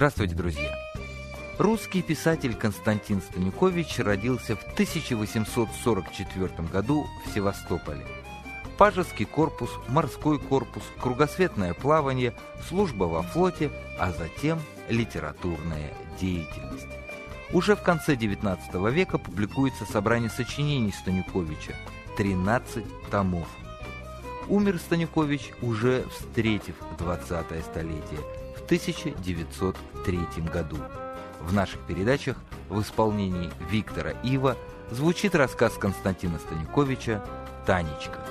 Здравствуйте, друзья! Русский писатель Константин Станюкович родился в 1844 году в Севастополе. Пажеский корпус, морской корпус, кругосветное плавание, служба во флоте, а затем литературная деятельность. Уже в конце XIX века публикуется собрание сочинений Станюковича «13 томов». Умер Станюкович, уже встретив 20-е столетие, 1903 году. В наших передачах в исполнении Виктора Ива звучит рассказ Константина Станюковича «Танечка».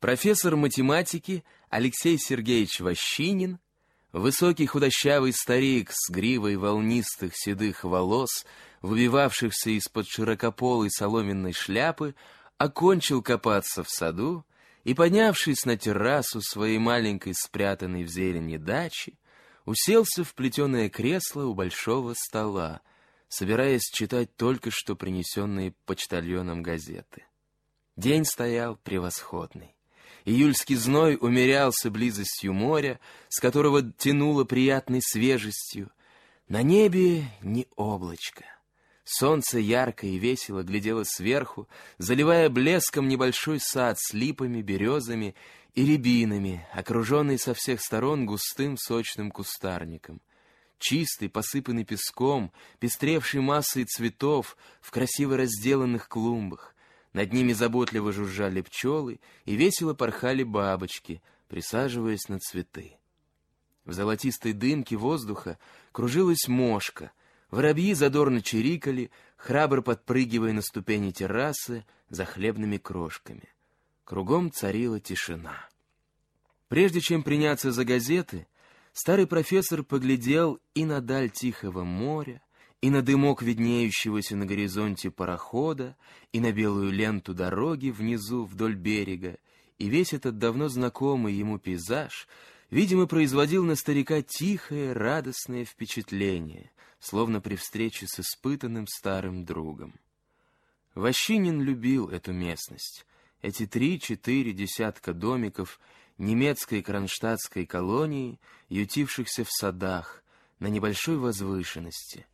Профессор математики Алексей Сергеевич Ващинин, высокий худощавый старик с гривой волнистых седых волос, выбивавшихся из-под широкополой соломенной шляпы, окончил копаться в саду и, поднявшись на террасу своей маленькой спрятанной в зелени дачи, уселся в плетеное кресло у большого стола, собираясь читать только что принесенные почтальоном газеты. День стоял превосходный. Июльский зной умерялся близостью моря, с которого тянуло приятной свежестью. На небе ни облачко. Солнце ярко и весело глядело сверху, заливая блеском небольшой сад с липами, березами и рябинами, окруженный со всех сторон густым сочным кустарником. Чистый, посыпанный песком, пестревший массой цветов в красиво разделанных клумбах. Над ними заботливо жужжали пчелы и весело порхали бабочки, присаживаясь на цветы. В золотистой дымке воздуха кружилась мошка, воробьи задорно чирикали, храбро подпрыгивая на ступени террасы за хлебными крошками. Кругом царила тишина. Прежде чем приняться за газеты, старый профессор поглядел и на даль Тихого моря, и на дымок виднеющегося на горизонте парохода, и на белую ленту дороги внизу вдоль берега, и весь этот давно знакомый ему пейзаж, видимо, производил на старика тихое, радостное впечатление, словно при встрече с испытанным старым другом. Ващинин любил эту местность, эти три-четыре десятка домиков немецкой кронштадтской колонии, ютившихся в садах, на небольшой возвышенности —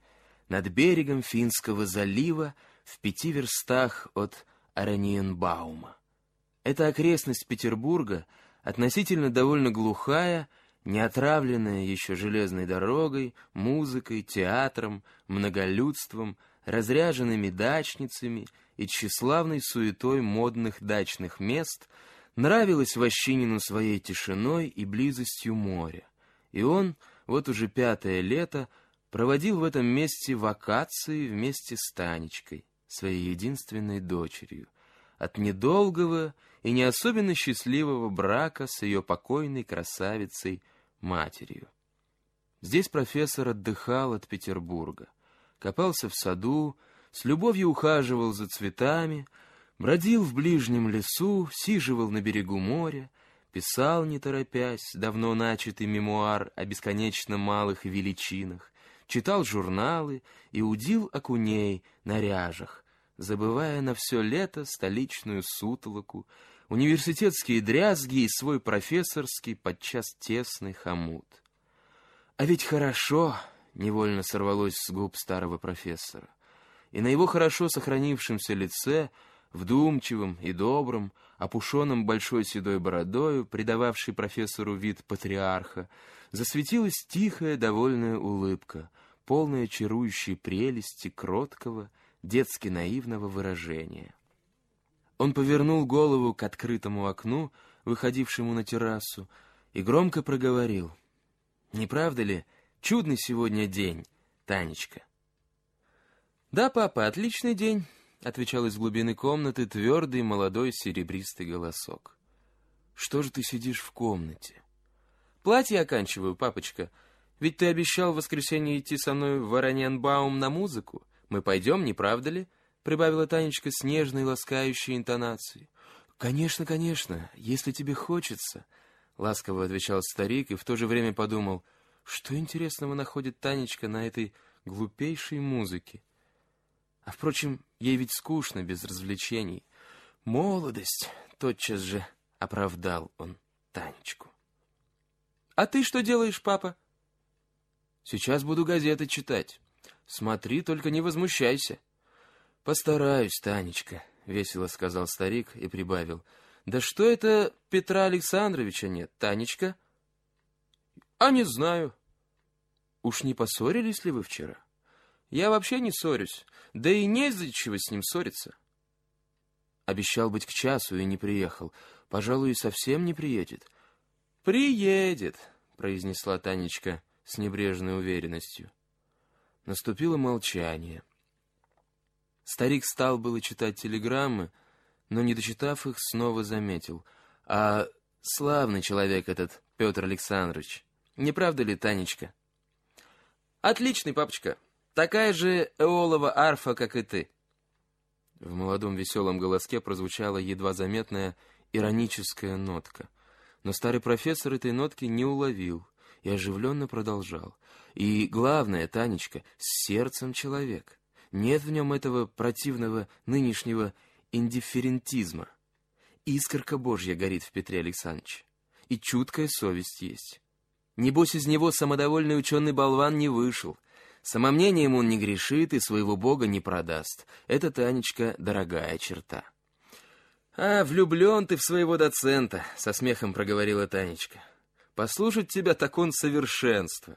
над берегом Финского залива в пяти верстах от Араниенбаума. Эта окрестность Петербурга относительно довольно глухая, не отравленная еще железной дорогой, музыкой, театром, многолюдством, разряженными дачницами и тщеславной суетой модных дачных мест, нравилась Ващинину своей тишиной и близостью моря. И он, вот уже пятое лето, проводил в этом месте вакации вместе с Танечкой, своей единственной дочерью, от недолгого и не особенно счастливого брака с ее покойной красавицей матерью. Здесь профессор отдыхал от Петербурга, копался в саду, с любовью ухаживал за цветами, бродил в ближнем лесу, сиживал на берегу моря, писал, не торопясь, давно начатый мемуар о бесконечно малых величинах, читал журналы и удил окуней на ряжах, забывая на все лето столичную сутолоку, университетские дрязги и свой профессорский, подчас тесный хомут. А ведь хорошо, невольно сорвалось с губ старого профессора, и на его хорошо сохранившемся лице, вдумчивым и добрым, опушенным большой седой бородою, придававшей профессору вид патриарха, засветилась тихая, довольная улыбка, полная чарующей прелести, кроткого, детски наивного выражения. Он повернул голову к открытому окну, выходившему на террасу, и громко проговорил. «Не правда ли, чудный сегодня день, Танечка?» «Да, папа, отличный день», — отвечал из глубины комнаты твердый молодой серебристый голосок. «Что же ты сидишь в комнате?» «Платье оканчиваю, папочка. Ведь ты обещал в воскресенье идти со мной в Вороненбаум на музыку. Мы пойдем, не правда ли?» Прибавила Танечка с нежной, ласкающей интонацией. «Конечно, конечно, если тебе хочется», — ласково отвечал старик и в то же время подумал, что интересного находит Танечка на этой глупейшей музыке. А, впрочем, ей ведь скучно без развлечений. Молодость, тотчас же оправдал он Танечку. «А ты что делаешь, папа?» «Сейчас буду газеты читать. Смотри, только не возмущайся». «Постараюсь, Танечка», — весело сказал старик и прибавил. «Да что это Петра Александровича нет, Танечка?» «А не знаю». «Уж не поссорились ли вы вчера?» «Я вообще не ссорюсь, да и не из-за чего с ним ссориться». Обещал быть к часу и не приехал. Пожалуй, и совсем не приедет. «Приедет», — произнесла Танечка с небрежной уверенностью. Наступило молчание. Старик стал было читать телеграммы, но, не дочитав их, снова заметил. «А славный человек этот Петр Александрович. Не правда ли, Танечка?» «Отличный, папочка. Такая же эолова арфа, как и ты». В молодом веселом голоске прозвучала едва заметная ироническая нотка. Но старый профессор этой нотки не уловил и оживленно продолжал. И главное, Танечка, с сердцем человек. Нет в нем этого противного нынешнего индифферентизма. Искорка Божья горит в Петре Александровиче. И чуткая совесть есть. Небось, из него самодовольный ученый-болван не вышел. Самомнением он не грешит и своего бога не продаст. Это, Танечка, дорогая черта. «А, влюблен ты в своего доцента», — со смехом проговорила Танечка. «Послушать тебя так он совершенство».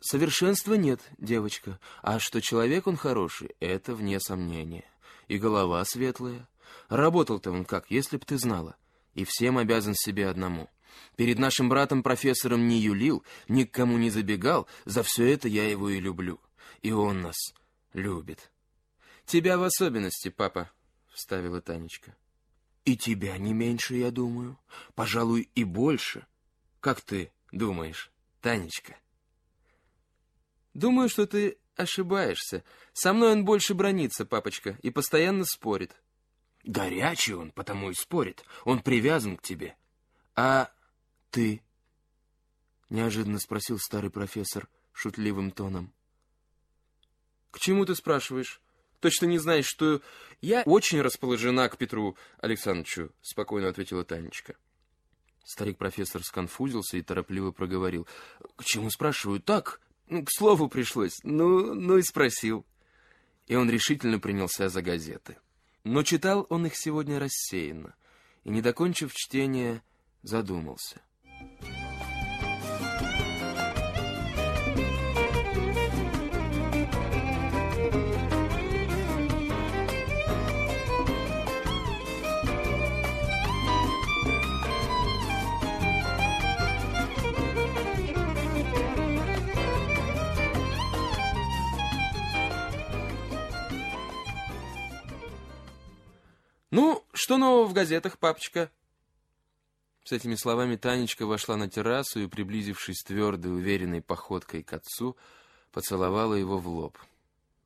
«Совершенства нет, девочка, а что человек он хороший, это вне сомнения. И голова светлая. Работал-то он как, если б ты знала. И всем обязан себе одному. Перед нашим братом-профессором не юлил, ни к кому не забегал, за все это я его и люблю. И он нас любит». «Тебя в особенности, папа», — вставила Танечка. И тебя не меньше, я думаю. Пожалуй, и больше. Как ты думаешь, Танечка? Думаю, что ты ошибаешься. Со мной он больше бронится, папочка, и постоянно спорит. Горячий он, потому и спорит. Он привязан к тебе. А ты? Неожиданно спросил старый профессор шутливым тоном. К чему ты спрашиваешь? точно не знаешь, что я очень расположена к Петру Александровичу, спокойно ответила Танечка. Старик-профессор сконфузился и торопливо проговорил. «К чему спрашиваю? Так, ну, к слову пришлось. Ну, ну и спросил». И он решительно принялся за газеты. Но читал он их сегодня рассеянно, и, не докончив чтение, задумался. Что нового в газетах, папочка?» С этими словами Танечка вошла на террасу и, приблизившись твердой, уверенной походкой к отцу, поцеловала его в лоб.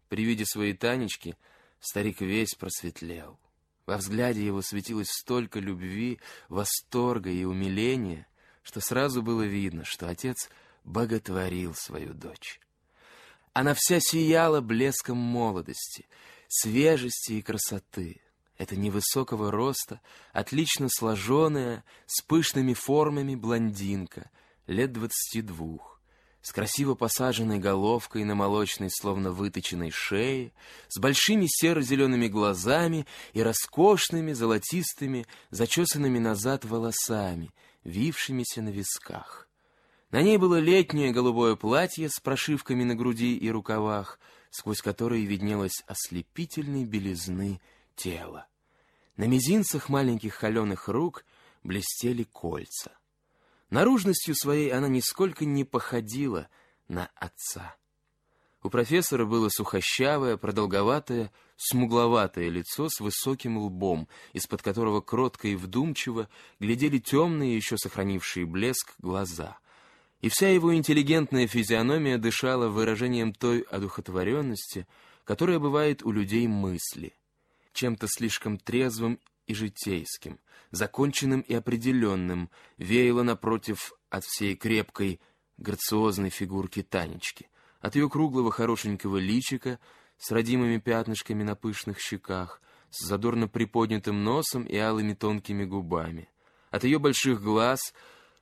При виде своей Танечки старик весь просветлел. Во взгляде его светилось столько любви, восторга и умиления, что сразу было видно, что отец боготворил свою дочь. Она вся сияла блеском молодости, свежести и красоты. Это невысокого роста, отлично сложенная, с пышными формами блондинка, лет двадцати двух, с красиво посаженной головкой на молочной, словно выточенной шее, с большими серо-зелеными глазами и роскошными, золотистыми, зачесанными назад волосами, вившимися на висках. На ней было летнее голубое платье с прошивками на груди и рукавах, сквозь которые виднелось ослепительной белизны тело. На мизинцах маленьких холеных рук блестели кольца. Наружностью своей она нисколько не походила на отца. У профессора было сухощавое, продолговатое, смугловатое лицо с высоким лбом, из-под которого кротко и вдумчиво глядели темные, еще сохранившие блеск, глаза. И вся его интеллигентная физиономия дышала выражением той одухотворенности, которая бывает у людей мысли чем-то слишком трезвым и житейским, законченным и определенным, веяло напротив от всей крепкой, грациозной фигурки Танечки, от ее круглого хорошенького личика с родимыми пятнышками на пышных щеках, с задорно приподнятым носом и алыми тонкими губами. От ее больших глаз,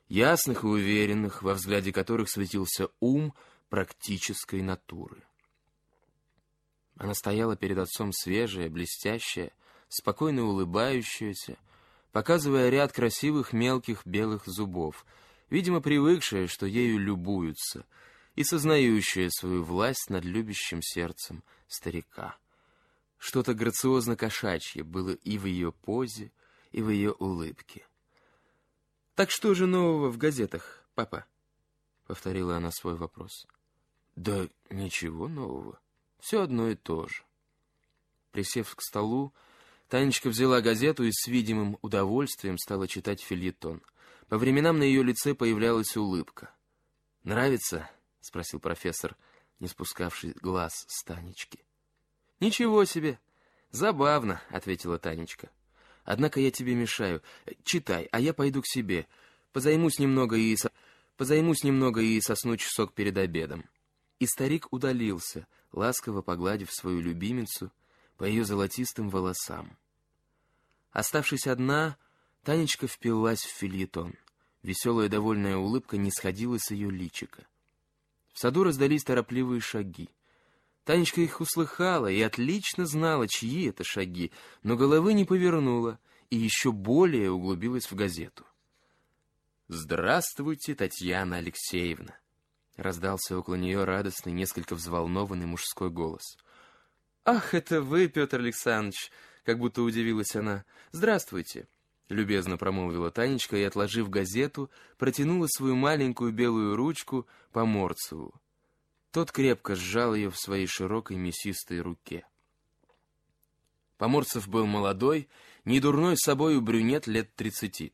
ясных и уверенных, во взгляде которых светился ум практической натуры. Она стояла перед отцом свежая, блестящая, спокойно улыбающаяся, показывая ряд красивых мелких белых зубов, видимо, привыкшая, что ею любуются, и сознающая свою власть над любящим сердцем старика. Что-то грациозно-кошачье было и в ее позе, и в ее улыбке. «Так что же нового в газетах, папа?» — повторила она свой вопрос. «Да ничего нового. Все одно и то же». Присев к столу, Танечка взяла газету и с видимым удовольствием стала читать фильетон. По временам на ее лице появлялась улыбка. «Нравится?» — спросил профессор, не спускавший глаз с Танечки. «Ничего себе! Забавно!» — ответила Танечка. «Однако я тебе мешаю. Читай, а я пойду к себе. Позаймусь немного и, со... Позаймусь немного и сосну часок перед обедом». И старик удалился, ласково погладив свою любимицу по ее золотистым волосам. Оставшись одна, Танечка впилась в фильетон. Веселая довольная улыбка не сходила с ее личика. В саду раздались торопливые шаги. Танечка их услыхала и отлично знала, чьи это шаги, но головы не повернула и еще более углубилась в газету. «Здравствуйте, Татьяна Алексеевна!» Раздался около нее радостный, несколько взволнованный мужской голос. «Ах, это вы, Петр Александрович!» Как будто удивилась она. «Здравствуйте!» Любезно промолвила Танечка и, отложив газету, протянула свою маленькую белую ручку по Морцеву. Тот крепко сжал ее в своей широкой мясистой руке. Поморцев был молодой, недурной собою брюнет лет тридцати.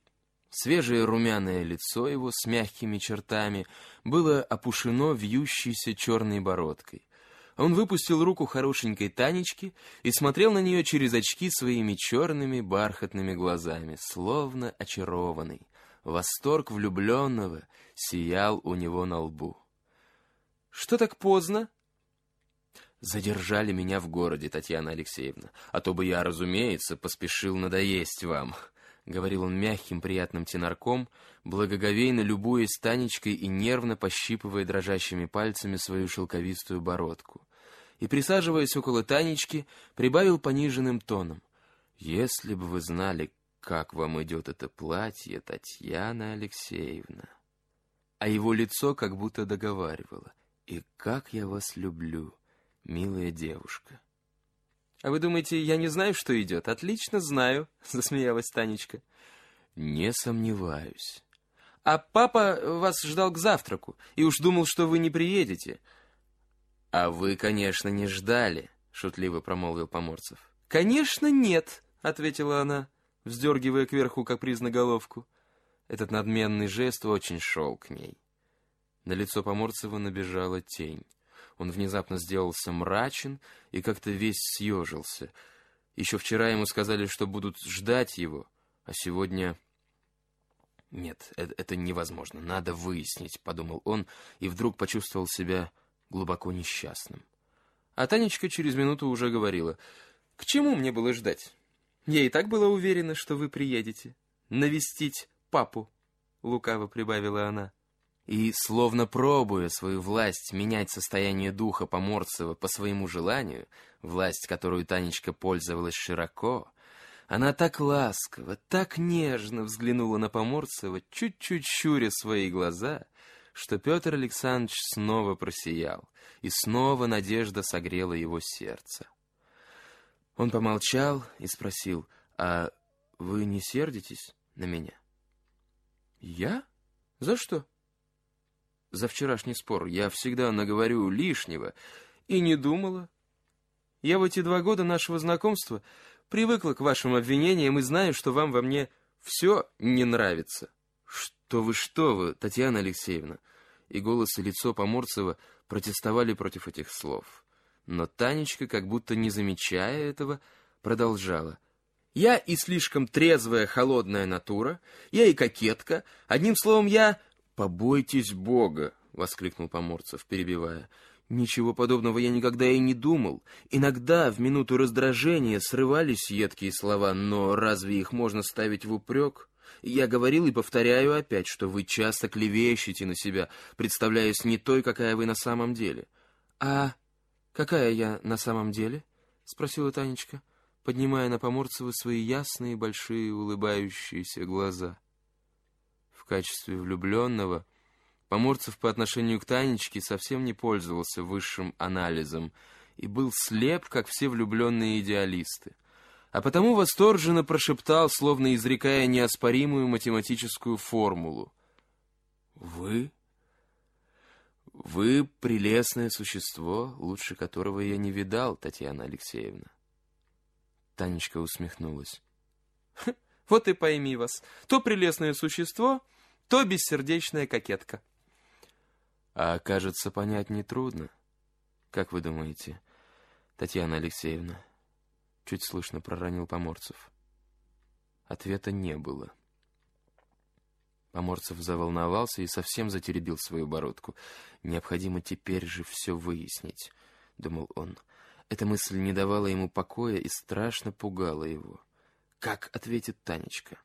Свежее румяное лицо его с мягкими чертами было опушено вьющейся черной бородкой. Он выпустил руку хорошенькой Танечки и смотрел на нее через очки своими черными бархатными глазами, словно очарованный. Восторг влюбленного сиял у него на лбу. Что так поздно? Задержали меня в городе, Татьяна Алексеевна, а то бы я, разумеется, поспешил надоесть вам, — говорил он мягким приятным тенорком, благоговейно любуясь Танечкой и нервно пощипывая дрожащими пальцами свою шелковистую бородку. И, присаживаясь около Танечки, прибавил пониженным тоном. «Если бы вы знали, как вам идет это платье, Татьяна Алексеевна!» А его лицо как будто договаривало — и как я вас люблю, милая девушка. А вы думаете, я не знаю, что идет? Отлично знаю, засмеялась Танечка. Не сомневаюсь. А папа вас ждал к завтраку и уж думал, что вы не приедете. А вы, конечно, не ждали, шутливо промолвил Поморцев. Конечно, нет, ответила она, вздергивая кверху капризно головку. Этот надменный жест очень шел к ней. На лицо Поморцева набежала тень. Он внезапно сделался мрачен и как-то весь съежился. Еще вчера ему сказали, что будут ждать его, а сегодня... Нет, это, это невозможно, надо выяснить, подумал он, и вдруг почувствовал себя глубоко несчастным. А Танечка через минуту уже говорила, «К чему мне было ждать? Я и так была уверена, что вы приедете. Навестить папу», — лукаво прибавила она. И, словно пробуя свою власть менять состояние духа Поморцева по своему желанию, власть, которую Танечка пользовалась широко, она так ласково, так нежно взглянула на Поморцева, чуть-чуть щуря свои глаза, что Петр Александрович снова просиял, и снова надежда согрела его сердце. Он помолчал и спросил, «А вы не сердитесь на меня?» «Я? За что?» За вчерашний спор. Я всегда наговорю лишнего. И не думала. Я в эти два года нашего знакомства привыкла к вашим обвинениям и знаю, что вам во мне все не нравится. Что вы, что вы, Татьяна Алексеевна. И голос и лицо Поморцева протестовали против этих слов. Но Танечка, как будто не замечая этого, продолжала. Я и слишком трезвая, холодная натура, я и кокетка. Одним словом, я «Побойтесь Бога!» — воскликнул Поморцев, перебивая. Ничего подобного я никогда и не думал. Иногда в минуту раздражения срывались едкие слова, но разве их можно ставить в упрек? Я говорил и повторяю опять, что вы часто клевещете на себя, представляясь не той, какая вы на самом деле. — А какая я на самом деле? — спросила Танечка, поднимая на Поморцева свои ясные, большие, улыбающиеся глаза. В качестве влюбленного Поморцев по отношению к Танечке совсем не пользовался высшим анализом и был слеп, как все влюбленные идеалисты а потому восторженно прошептал, словно изрекая неоспоримую математическую формулу. «Вы? Вы прелестное существо, лучше которого я не видал, Татьяна Алексеевна». Танечка усмехнулась. «Вот и пойми вас, то прелестное существо, то бессердечная кокетка». «А кажется, понять нетрудно. Как вы думаете, Татьяна Алексеевна?» Чуть слышно проронил Поморцев. Ответа не было. Поморцев заволновался и совсем затеребил свою бородку. «Необходимо теперь же все выяснить», — думал он. Эта мысль не давала ему покоя и страшно пугала его. Как ответит Танечка?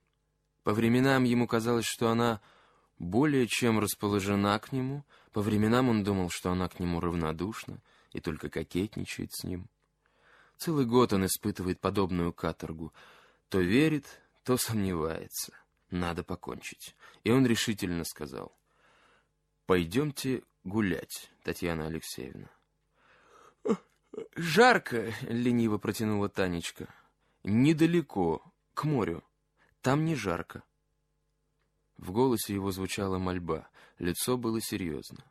По временам ему казалось, что она более чем расположена к нему, по временам он думал, что она к нему равнодушна и только кокетничает с ним. Целый год он испытывает подобную каторгу. То верит, то сомневается. Надо покончить. И он решительно сказал. «Пойдемте гулять, Татьяна Алексеевна». «Жарко», — лениво протянула Танечка. «Недалеко, к морю. Там не жарко». В голосе его звучала мольба, лицо было серьезно.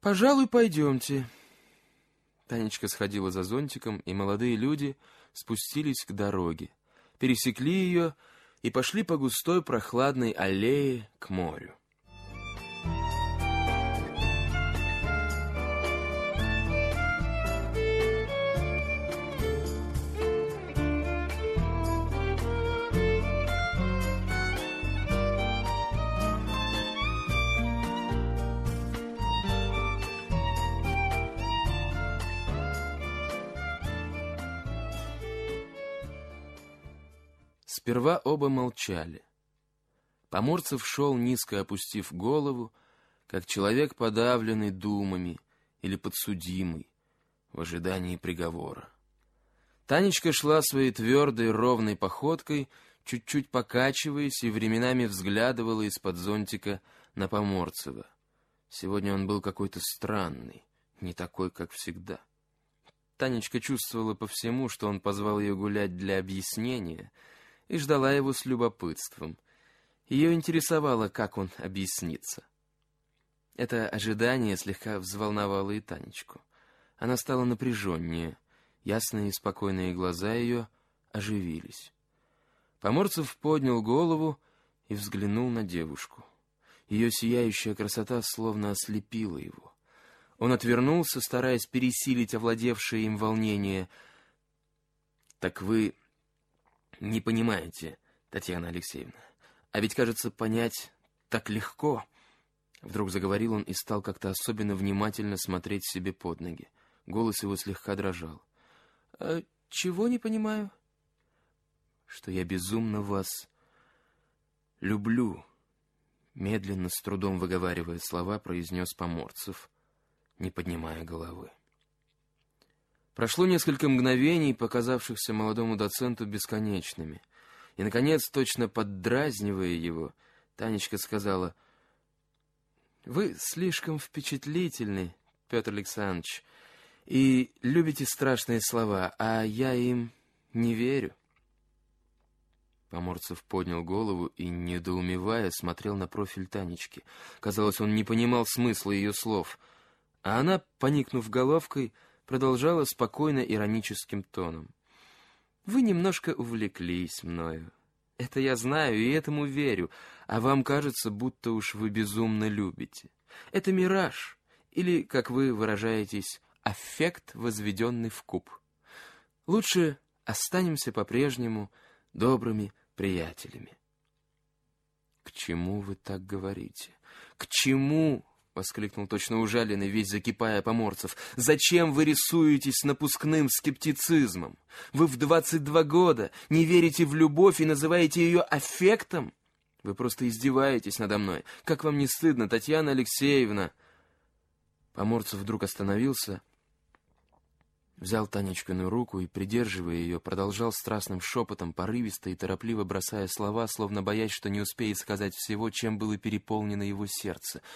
«Пожалуй, пойдемте», Танечка сходила за зонтиком, и молодые люди спустились к дороге, пересекли ее и пошли по густой прохладной аллее к морю. Сперва оба молчали. Поморцев шел, низко опустив голову, как человек, подавленный думами или подсудимый в ожидании приговора. Танечка шла своей твердой, ровной походкой, чуть-чуть покачиваясь и временами взглядывала из-под зонтика на Поморцева. Сегодня он был какой-то странный, не такой, как всегда. Танечка чувствовала по всему, что он позвал ее гулять для объяснения — и ждала его с любопытством. Ее интересовало, как он объяснится. Это ожидание слегка взволновало и Танечку. Она стала напряженнее, ясные и спокойные глаза ее оживились. Поморцев поднял голову и взглянул на девушку. Ее сияющая красота словно ослепила его. Он отвернулся, стараясь пересилить овладевшее им волнение. «Так вы не понимаете, Татьяна Алексеевна. А ведь, кажется, понять так легко. Вдруг заговорил он и стал как-то особенно внимательно смотреть себе под ноги. Голос его слегка дрожал. «А чего не понимаю?» «Что я безумно вас люблю», медленно, с трудом выговаривая слова, произнес Поморцев, не поднимая головы. Прошло несколько мгновений, показавшихся молодому доценту бесконечными. И, наконец, точно поддразнивая его, Танечка сказала, «Вы слишком впечатлительны, Петр Александрович, и любите страшные слова, а я им не верю». Поморцев поднял голову и, недоумевая, смотрел на профиль Танечки. Казалось, он не понимал смысла ее слов. А она, поникнув головкой, продолжала спокойно ироническим тоном. «Вы немножко увлеклись мною. Это я знаю и этому верю, а вам кажется, будто уж вы безумно любите. Это мираж, или, как вы выражаетесь, аффект, возведенный в куб. Лучше останемся по-прежнему добрыми приятелями». «К чему вы так говорите? К чему — воскликнул точно ужаленный, весь закипая поморцев. «Зачем вы рисуетесь напускным скептицизмом? Вы в двадцать два года не верите в любовь и называете ее аффектом? Вы просто издеваетесь надо мной. Как вам не стыдно, Татьяна Алексеевна?» Поморцев вдруг остановился, взял Танечкину руку и, придерживая ее, продолжал страстным шепотом, порывисто и торопливо бросая слова, словно боясь, что не успеет сказать всего, чем было переполнено его сердце —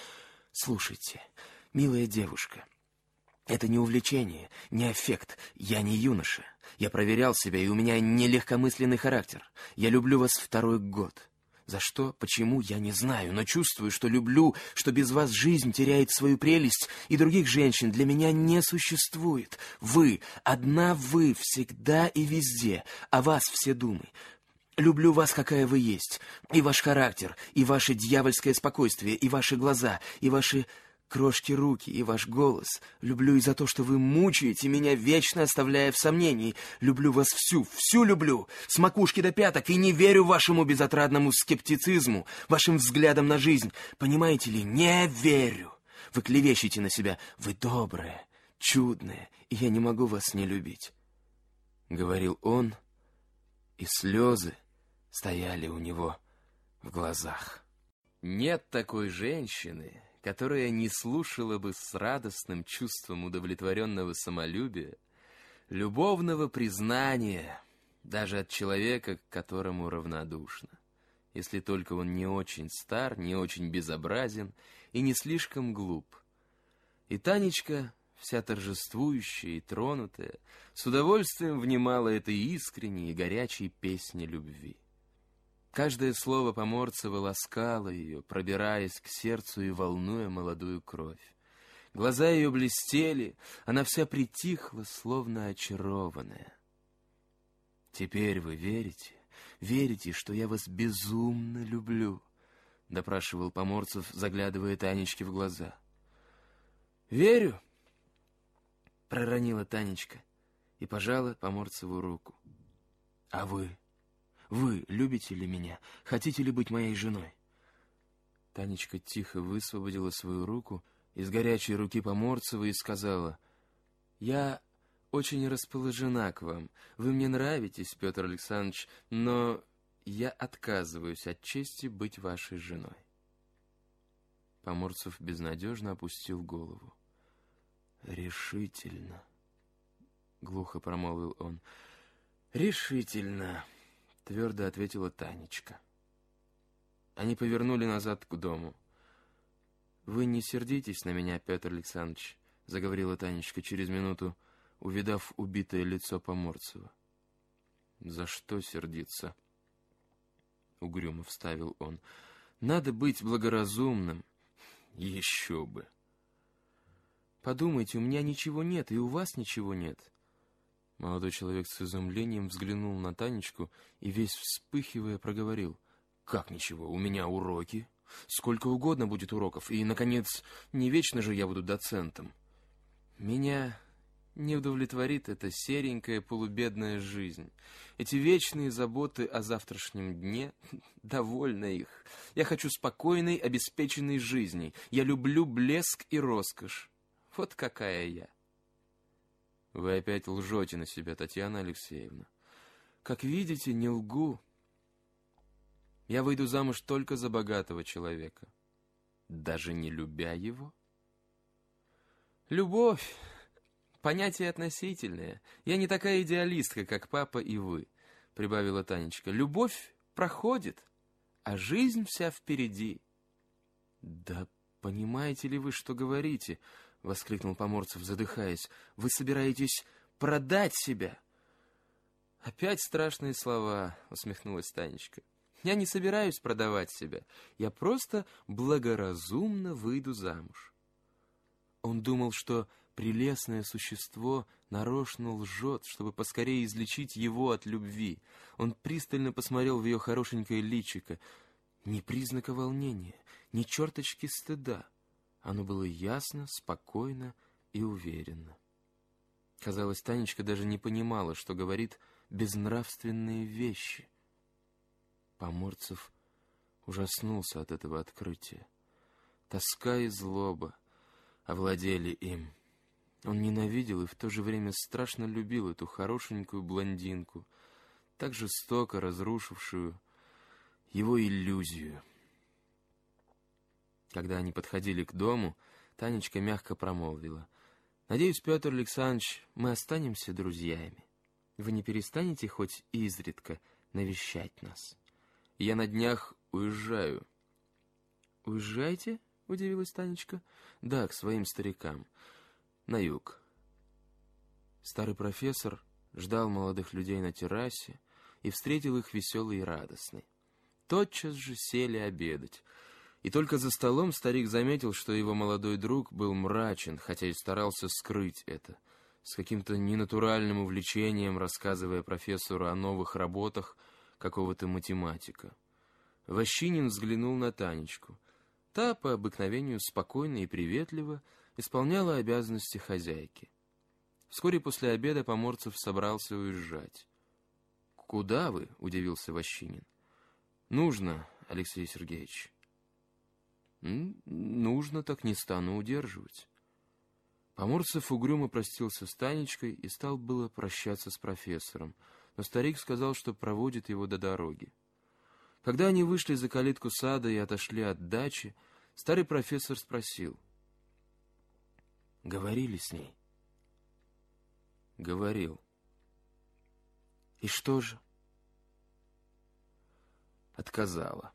Слушайте, милая девушка, это не увлечение, не аффект. Я не юноша. Я проверял себя, и у меня не легкомысленный характер. Я люблю вас второй год. За что, почему, я не знаю, но чувствую, что люблю, что без вас жизнь теряет свою прелесть, и других женщин для меня не существует. Вы, одна вы, всегда и везде, о вас все думы. Люблю вас, какая вы есть, и ваш характер, и ваше дьявольское спокойствие, и ваши глаза, и ваши крошки руки, и ваш голос. Люблю и за то, что вы мучаете меня, вечно оставляя в сомнении. Люблю вас всю, всю люблю, с макушки до пяток, и не верю вашему безотрадному скептицизму, вашим взглядам на жизнь. Понимаете ли, не верю. Вы клевещете на себя, вы добрая, чудная, и я не могу вас не любить. Говорил он, и слезы стояли у него в глазах. Нет такой женщины, которая не слушала бы с радостным чувством удовлетворенного самолюбия, любовного признания даже от человека, к которому равнодушно, если только он не очень стар, не очень безобразен и не слишком глуп. И Танечка, вся торжествующая и тронутая, с удовольствием внимала этой искренней и горячей песне любви. Каждое слово Поморцева ласкало ее, пробираясь к сердцу и волнуя молодую кровь. Глаза ее блестели, она вся притихла, словно очарованная. «Теперь вы верите, верите, что я вас безумно люблю?» — допрашивал Поморцев, заглядывая Танечке в глаза. «Верю», — проронила Танечка и пожала Поморцеву руку. «А вы?» Вы любите ли меня? Хотите ли быть моей женой?» Танечка тихо высвободила свою руку из горячей руки Поморцева и сказала, «Я очень расположена к вам. Вы мне нравитесь, Петр Александрович, но я отказываюсь от чести быть вашей женой». Поморцев безнадежно опустил голову. «Решительно», — глухо промолвил он, — «решительно». — твердо ответила Танечка. Они повернули назад к дому. «Вы не сердитесь на меня, Петр Александрович», — заговорила Танечка через минуту, увидав убитое лицо Поморцева. «За что сердиться?» — угрюмо вставил он. «Надо быть благоразумным. Еще бы!» «Подумайте, у меня ничего нет, и у вас ничего нет. Молодой человек с изумлением взглянул на Танечку и, весь вспыхивая, проговорил. «Как ничего? У меня уроки. Сколько угодно будет уроков. И, наконец, не вечно же я буду доцентом. Меня не удовлетворит эта серенькая полубедная жизнь. Эти вечные заботы о завтрашнем дне, довольно их. Я хочу спокойной, обеспеченной жизни. Я люблю блеск и роскошь. Вот какая я. Вы опять лжете на себя, Татьяна Алексеевна. Как видите, не лгу. Я выйду замуж только за богатого человека. Даже не любя его? Любовь — понятие относительное. Я не такая идеалистка, как папа и вы, — прибавила Танечка. Любовь проходит, а жизнь вся впереди. Да понимаете ли вы, что говорите? —— воскликнул Поморцев, задыхаясь. «Вы собираетесь продать себя?» «Опять страшные слова», — усмехнулась Танечка. «Я не собираюсь продавать себя. Я просто благоразумно выйду замуж». Он думал, что прелестное существо нарочно лжет, чтобы поскорее излечить его от любви. Он пристально посмотрел в ее хорошенькое личико. Ни признака волнения, ни черточки стыда. Оно было ясно, спокойно и уверенно. Казалось, Танечка даже не понимала, что говорит безнравственные вещи. Поморцев ужаснулся от этого открытия. тоска и злоба овладели им. Он ненавидел и в то же время страшно любил эту хорошенькую блондинку, так жестоко разрушившую его иллюзию. Когда они подходили к дому, Танечка мягко промолвила. «Надеюсь, Петр Александрович, мы останемся друзьями. Вы не перестанете хоть изредка навещать нас? Я на днях уезжаю». «Уезжаете?» — удивилась Танечка. «Да, к своим старикам на юг. Старый профессор ждал молодых людей на террасе и встретил их веселый и радостный. Тотчас же сели обедать. И только за столом старик заметил, что его молодой друг был мрачен, хотя и старался скрыть это, с каким-то ненатуральным увлечением рассказывая профессору о новых работах какого-то математика. Ващинин взглянул на Танечку. Та, по обыкновению, спокойно и приветливо, исполняла обязанности хозяйки. Вскоре после обеда Поморцев собрался уезжать. «Куда вы?» — удивился Ващинин. «Нужно, Алексей Сергеевич». «Нужно, так не стану удерживать». Поморцев угрюмо простился с Танечкой и стал было прощаться с профессором, но старик сказал, что проводит его до дороги. Когда они вышли за калитку сада и отошли от дачи, старый профессор спросил — Говорили с ней? Говорил. И что же? Отказала.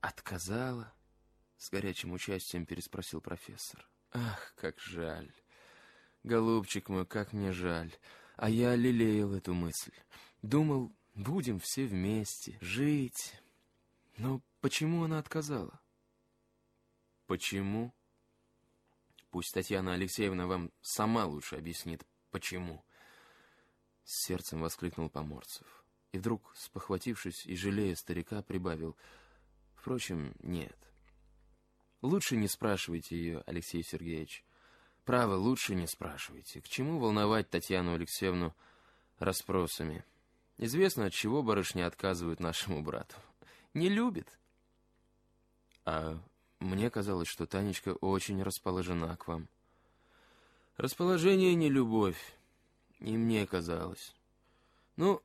Отказала? С горячим участием переспросил профессор. Ах, как жаль. Голубчик мой, как мне жаль. А я лелеял эту мысль. Думал, будем все вместе, жить. Но почему она отказала? Почему? Пусть Татьяна Алексеевна вам сама лучше объяснит, почему. С сердцем воскликнул Поморцев. И вдруг, спохватившись и жалея старика, прибавил. Впрочем, нет. Лучше не спрашивайте ее, Алексей Сергеевич. Право, лучше не спрашивайте. К чему волновать Татьяну Алексеевну расспросами? Известно, от чего барышня отказывает нашему брату. Не любит. А мне казалось, что Танечка очень расположена к вам. Расположение не любовь. И мне казалось. Ну,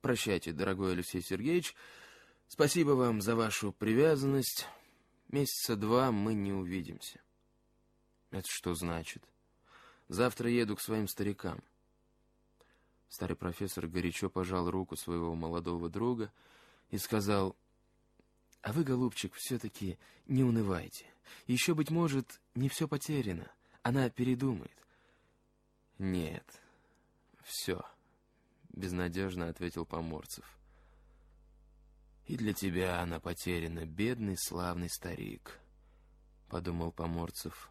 прощайте, дорогой Алексей Сергеевич. Спасибо вам за вашу привязанность. Месяца два мы не увидимся. Это что значит? Завтра еду к своим старикам. Старый профессор горячо пожал руку своего молодого друга и сказал, а вы, голубчик, все-таки не унывайте. Еще, быть может, не все потеряно. Она передумает. Нет, все, безнадежно ответил Поморцев. И для тебя она потеряна, бедный славный старик, подумал Поморцев.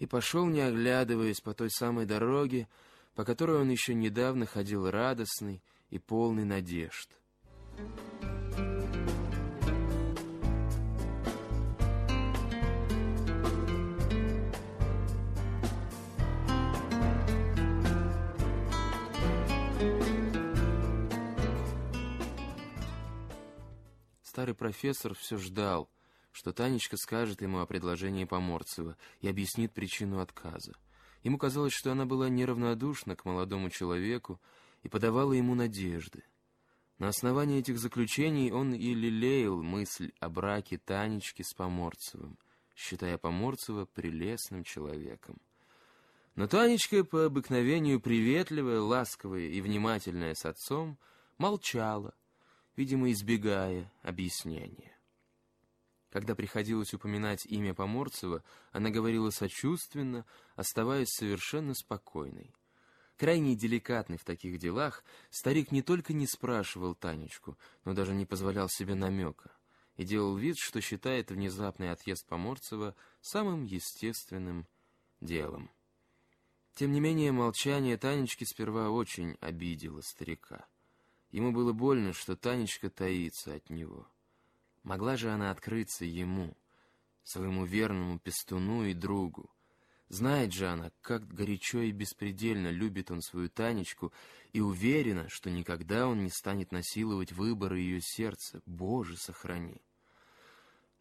И пошел, не оглядываясь, по той самой дороге, по которой он еще недавно ходил радостный и полный надежд. Thank you. Старый профессор все ждал, что Танечка скажет ему о предложении Поморцева и объяснит причину отказа. Ему казалось, что она была неравнодушна к молодому человеку и подавала ему надежды. На основании этих заключений он и лелеял мысль о браке Танечки с Поморцевым, считая Поморцева прелестным человеком. Но Танечка, по обыкновению приветливая, ласковая и внимательная с отцом, молчала, видимо, избегая объяснения. Когда приходилось упоминать имя Поморцева, она говорила сочувственно, оставаясь совершенно спокойной. Крайне деликатный в таких делах, старик не только не спрашивал Танечку, но даже не позволял себе намека и делал вид, что считает внезапный отъезд Поморцева самым естественным делом. Тем не менее, молчание Танечки сперва очень обидело старика. Ему было больно, что Танечка таится от него. Могла же она открыться ему, своему верному пестуну и другу. Знает же она, как горячо и беспредельно любит он свою Танечку и уверена, что никогда он не станет насиловать выборы ее сердца. Боже, сохрани!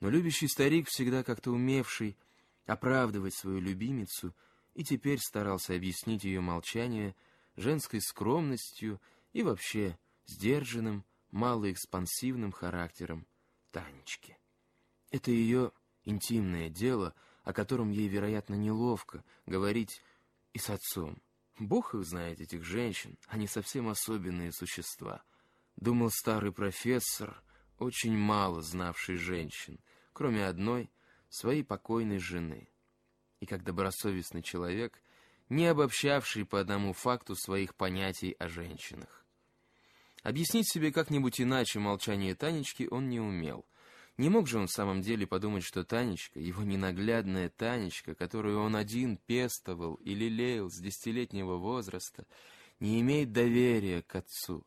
Но любящий старик, всегда как-то умевший оправдывать свою любимицу, и теперь старался объяснить ее молчание женской скромностью и вообще сдержанным, малоэкспансивным характером Танечки. Это ее интимное дело, о котором ей, вероятно, неловко говорить и с отцом. Бог их знает, этих женщин, они совсем особенные существа. Думал старый профессор, очень мало знавший женщин, кроме одной, своей покойной жены. И как добросовестный человек, не обобщавший по одному факту своих понятий о женщинах. Объяснить себе как-нибудь иначе молчание Танечки он не умел — не мог же он в самом деле подумать, что Танечка, его ненаглядная Танечка, которую он один пестовал и лелеял с десятилетнего возраста, не имеет доверия к отцу.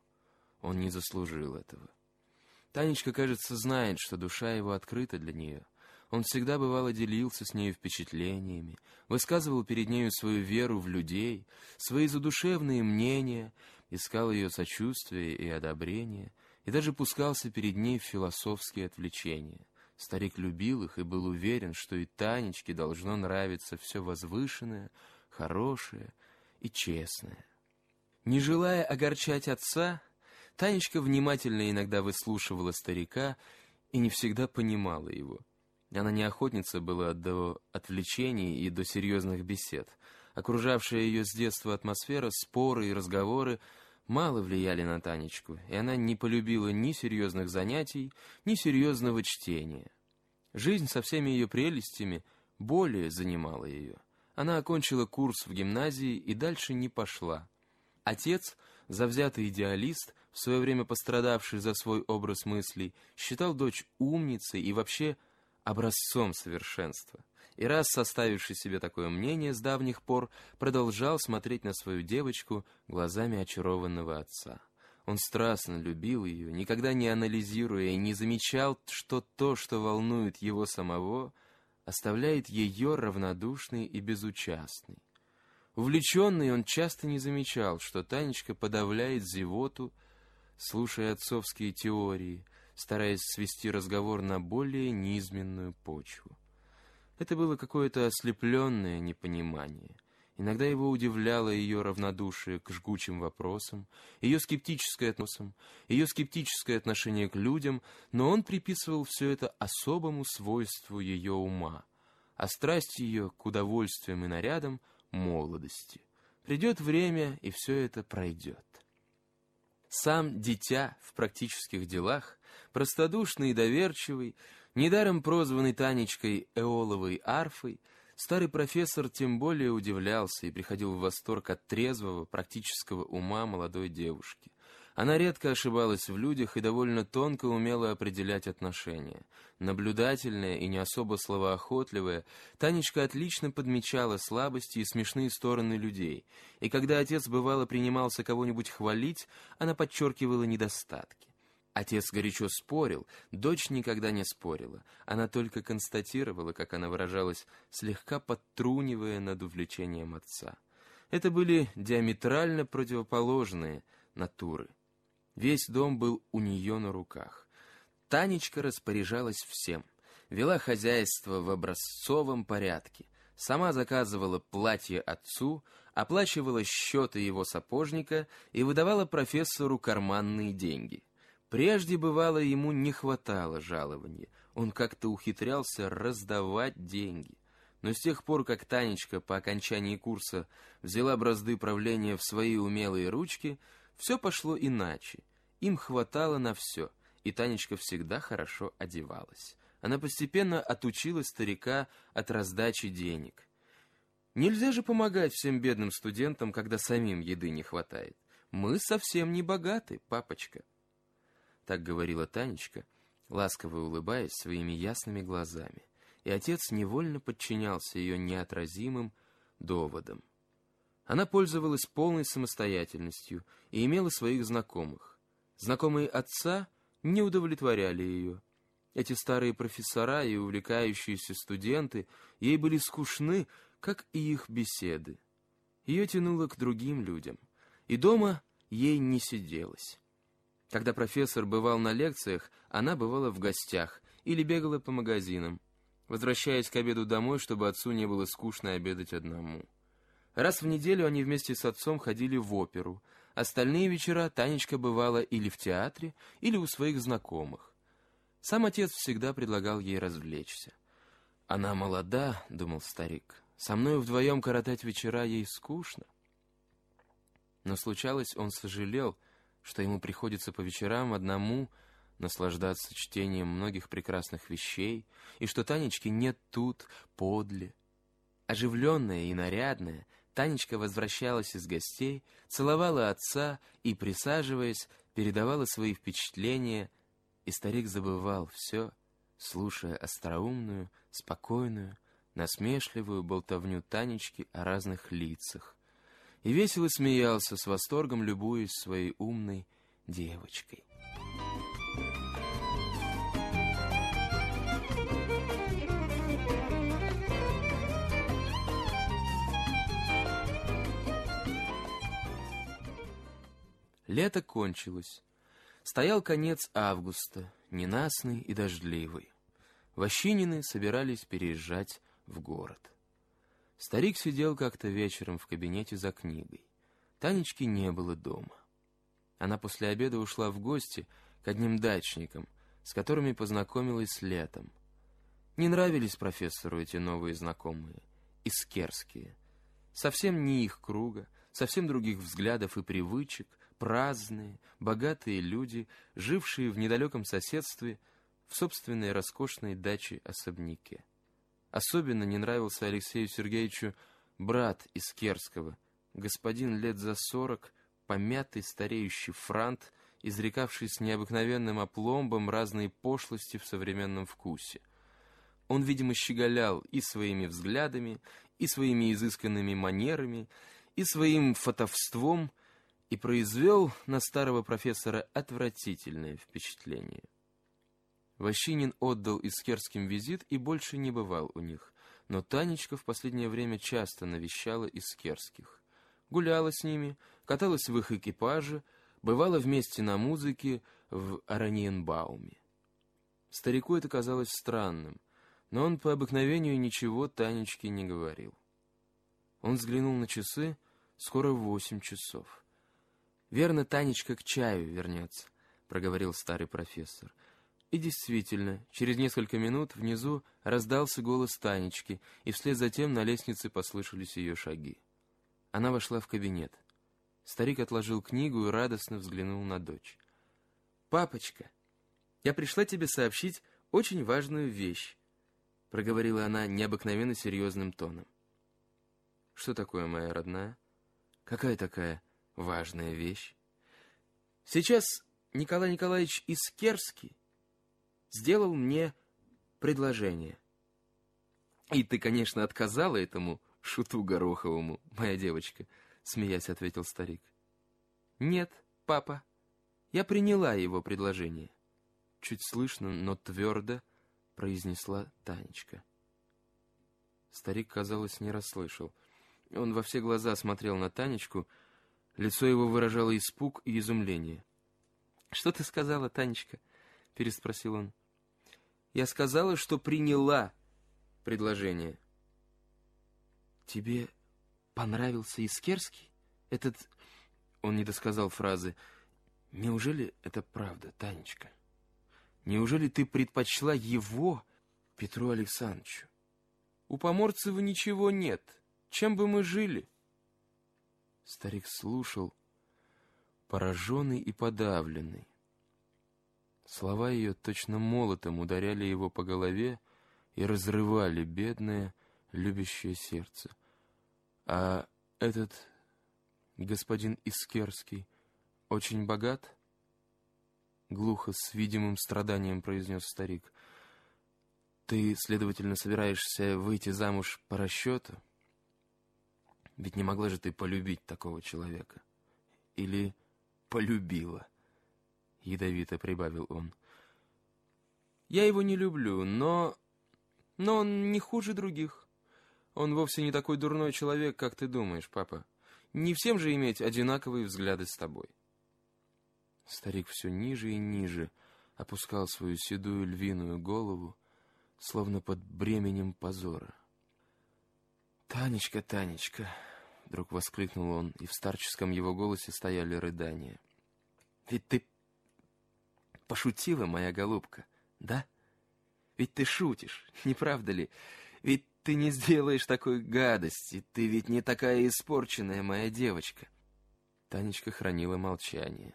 Он не заслужил этого. Танечка, кажется, знает, что душа его открыта для нее. Он всегда бывало делился с нею впечатлениями, высказывал перед нею свою веру в людей, свои задушевные мнения, искал ее сочувствие и одобрение — и даже пускался перед ней в философские отвлечения. Старик любил их и был уверен, что и Танечке должно нравиться все возвышенное, хорошее и честное. Не желая огорчать отца, Танечка внимательно иногда выслушивала старика и не всегда понимала его. Она не охотница была до отвлечений и до серьезных бесед. Окружавшая ее с детства атмосфера, споры и разговоры мало влияли на Танечку, и она не полюбила ни серьезных занятий, ни серьезного чтения. Жизнь со всеми ее прелестями более занимала ее. Она окончила курс в гимназии и дальше не пошла. Отец, завзятый идеалист, в свое время пострадавший за свой образ мыслей, считал дочь умницей и вообще образцом совершенства. И раз составивший себе такое мнение с давних пор, продолжал смотреть на свою девочку глазами очарованного отца. Он страстно любил ее, никогда не анализируя и не замечал, что то, что волнует его самого, оставляет ее равнодушной и безучастной. Увлеченный он часто не замечал, что Танечка подавляет зевоту, слушая отцовские теории, стараясь свести разговор на более низменную почву. Это было какое-то ослепленное непонимание. Иногда его удивляло ее равнодушие к жгучим вопросам, ее скептическое ее скептическое отношение к людям, но он приписывал все это особому свойству ее ума, а страсть ее к удовольствиям и нарядам — молодости. Придет время, и все это пройдет. Сам дитя в практических делах, простодушный и доверчивый, недаром прозванный Танечкой Эоловой арфой, старый профессор тем более удивлялся и приходил в восторг от трезвого, практического ума молодой девушки. Она редко ошибалась в людях и довольно тонко умела определять отношения. Наблюдательная и не особо словоохотливая, Танечка отлично подмечала слабости и смешные стороны людей, и когда отец бывало принимался кого-нибудь хвалить, она подчеркивала недостатки. Отец горячо спорил, дочь никогда не спорила. Она только констатировала, как она выражалась, слегка подтрунивая над увлечением отца. Это были диаметрально противоположные натуры. Весь дом был у нее на руках. Танечка распоряжалась всем. Вела хозяйство в образцовом порядке. Сама заказывала платье отцу, оплачивала счеты его сапожника и выдавала профессору карманные деньги. Прежде, бывало, ему не хватало жалования. Он как-то ухитрялся раздавать деньги. Но с тех пор, как Танечка по окончании курса взяла бразды правления в свои умелые ручки, все пошло иначе. Им хватало на все, и Танечка всегда хорошо одевалась. Она постепенно отучила старика от раздачи денег. Нельзя же помогать всем бедным студентам, когда самим еды не хватает. Мы совсем не богаты, папочка. Так говорила Танечка, ласково улыбаясь своими ясными глазами. И отец невольно подчинялся ее неотразимым доводам. Она пользовалась полной самостоятельностью и имела своих знакомых. Знакомые отца не удовлетворяли ее. Эти старые профессора и увлекающиеся студенты ей были скучны, как и их беседы. Ее тянуло к другим людям, и дома ей не сиделось. Когда профессор бывал на лекциях, она бывала в гостях или бегала по магазинам, возвращаясь к обеду домой, чтобы отцу не было скучно обедать одному. Раз в неделю они вместе с отцом ходили в оперу. Остальные вечера Танечка бывала или в театре, или у своих знакомых. Сам отец всегда предлагал ей развлечься. «Она молода», — думал старик, — «со мной вдвоем коротать вечера ей скучно». Но случалось, он сожалел, что ему приходится по вечерам одному наслаждаться чтением многих прекрасных вещей, и что Танечки нет тут, подле. Оживленная и нарядная, Танечка возвращалась из гостей, целовала отца и, присаживаясь, передавала свои впечатления, и старик забывал все, слушая остроумную, спокойную, насмешливую болтовню Танечки о разных лицах, и весело смеялся с восторгом, любуясь своей умной девочкой. Лето кончилось. Стоял конец августа, ненастный и дождливый. Вощинины собирались переезжать в город. Старик сидел как-то вечером в кабинете за книгой. Танечки не было дома. Она после обеда ушла в гости к одним дачникам, с которыми познакомилась летом. Не нравились профессору эти новые знакомые, искерские. Совсем не их круга, совсем других взглядов и привычек, праздные, богатые люди, жившие в недалеком соседстве в собственной роскошной даче-особняке. Особенно не нравился Алексею Сергеевичу брат из Керского, господин лет за сорок, помятый стареющий франт, изрекавший с необыкновенным опломбом разные пошлости в современном вкусе. Он, видимо, щеголял и своими взглядами, и своими изысканными манерами, и своим фотовством, и произвел на старого профессора отвратительное впечатление. Ващинин отдал Искерским визит и больше не бывал у них, но Танечка в последнее время часто навещала Искерских. Гуляла с ними, каталась в их экипаже, бывала вместе на музыке в Араньенбауме. Старику это казалось странным, но он по обыкновению ничего Танечке не говорил. Он взглянул на часы, скоро восемь часов. «Верно, Танечка к чаю вернется», — проговорил старый профессор. И действительно, через несколько минут внизу раздался голос Танечки, и вслед за тем на лестнице послышались ее шаги. Она вошла в кабинет. Старик отложил книгу и радостно взглянул на дочь. «Папочка, я пришла тебе сообщить очень важную вещь», проговорила она необыкновенно серьезным тоном. «Что такое, моя родная? Какая такая важная вещь. Сейчас Николай Николаевич Искерский сделал мне предложение. И ты, конечно, отказала этому шуту Гороховому, моя девочка, смеясь ответил старик. Нет, папа, я приняла его предложение. Чуть слышно, но твердо произнесла Танечка. Старик, казалось, не расслышал. Он во все глаза смотрел на Танечку, Лицо его выражало испуг и изумление. «Что ты сказала, Танечка?» — переспросил он. «Я сказала, что приняла предложение». «Тебе понравился Искерский? Этот...» Он не досказал фразы. «Неужели это правда, Танечка? Неужели ты предпочла его Петру Александровичу? У Поморцева ничего нет. Чем бы мы жили?» Старик слушал, пораженный и подавленный. Слова ее точно молотом ударяли его по голове и разрывали бедное, любящее сердце. А этот господин Искерский очень богат? Глухо, с видимым страданием произнес старик. Ты, следовательно, собираешься выйти замуж по расчету? Ведь не могла же ты полюбить такого человека. Или полюбила, ядовито прибавил он. Я его не люблю, но... Но он не хуже других. Он вовсе не такой дурной человек, как ты думаешь, папа. Не всем же иметь одинаковые взгляды с тобой. Старик все ниже и ниже опускал свою седую львиную голову, словно под бременем позора. «Танечка, Танечка!» — вдруг воскликнул он, и в старческом его голосе стояли рыдания. «Ведь ты пошутила, моя голубка, да? Ведь ты шутишь, не правда ли? Ведь ты не сделаешь такой гадости, ты ведь не такая испорченная моя девочка». Танечка хранила молчание.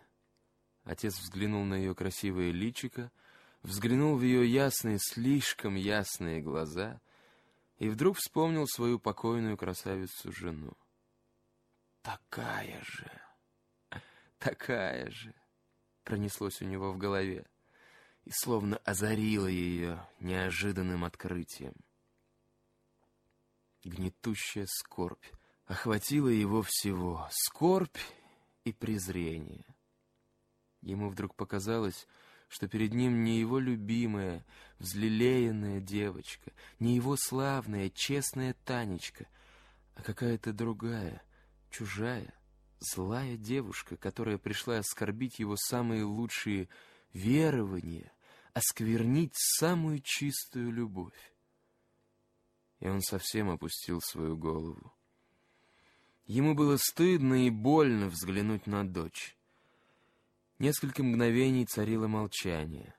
Отец взглянул на ее красивое личико, взглянул в ее ясные, слишком ясные глаза и вдруг вспомнил свою покойную красавицу-жену. «Такая же! Такая же!» Пронеслось у него в голове и словно озарило ее неожиданным открытием. Гнетущая скорбь охватила его всего, скорбь и презрение. Ему вдруг показалось, что перед ним не его любимая, взлелеянная девочка, не его славная, честная Танечка, а какая-то другая, чужая, злая девушка, которая пришла оскорбить его самые лучшие верования, осквернить самую чистую любовь. И он совсем опустил свою голову. Ему было стыдно и больно взглянуть на дочь. Несколько мгновений царило молчание.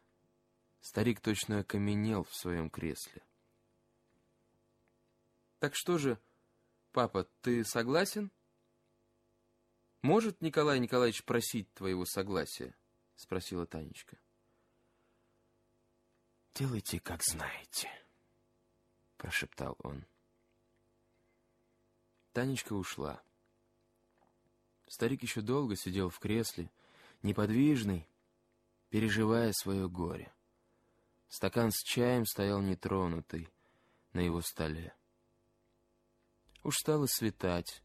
Старик точно окаменел в своем кресле. «Так что же, папа, ты согласен?» «Может Николай Николаевич просить твоего согласия?» — спросила Танечка. «Делайте, как знаете», — прошептал он. Танечка ушла. Старик еще долго сидел в кресле, неподвижный, переживая свое горе. Стакан с чаем стоял нетронутый на его столе. Уж стало светать,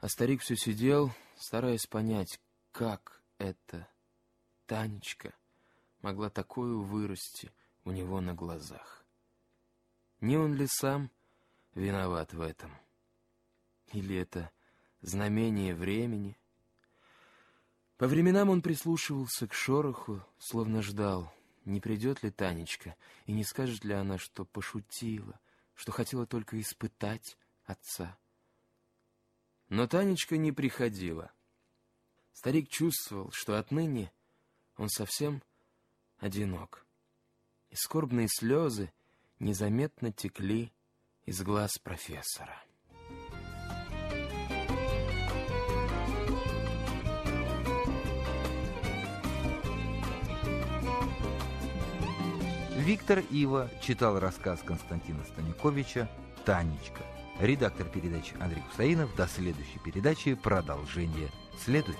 а старик все сидел, стараясь понять, как это Танечка могла такую вырасти у него на глазах. Не он ли сам виноват в этом? Или это знамение времени? По временам он прислушивался к шороху, словно ждал, не придет ли Танечка, и не скажет ли она, что пошутила, что хотела только испытать отца. Но Танечка не приходила. Старик чувствовал, что отныне он совсем одинок. И скорбные слезы незаметно текли из глаз профессора. Виктор Ива читал рассказ Константина Станиковича «Танечка». Редактор передачи Андрей Хусаинов. До следующей передачи. Продолжение следует.